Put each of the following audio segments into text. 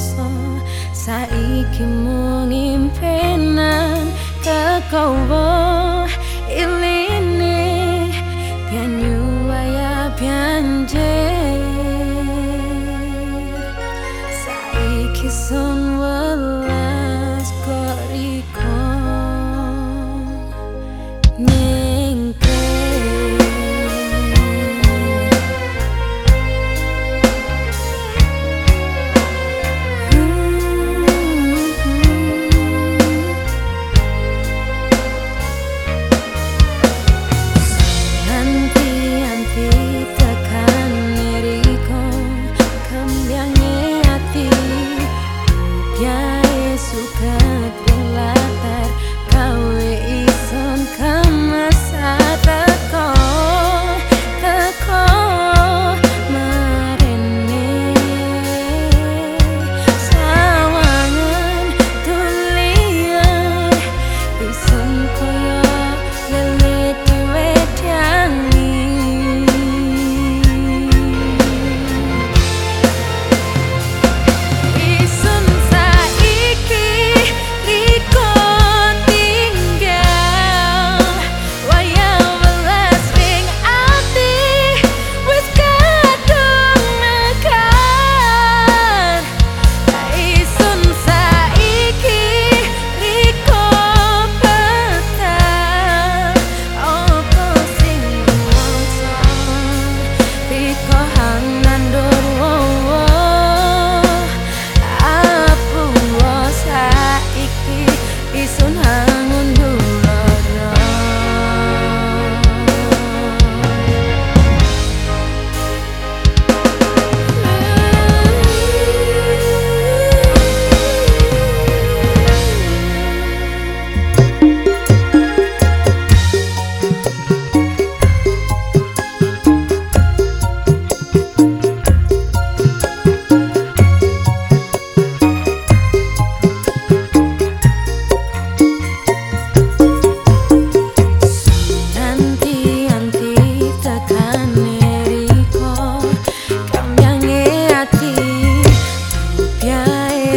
rasa saiki mung impenan kekawon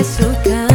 suka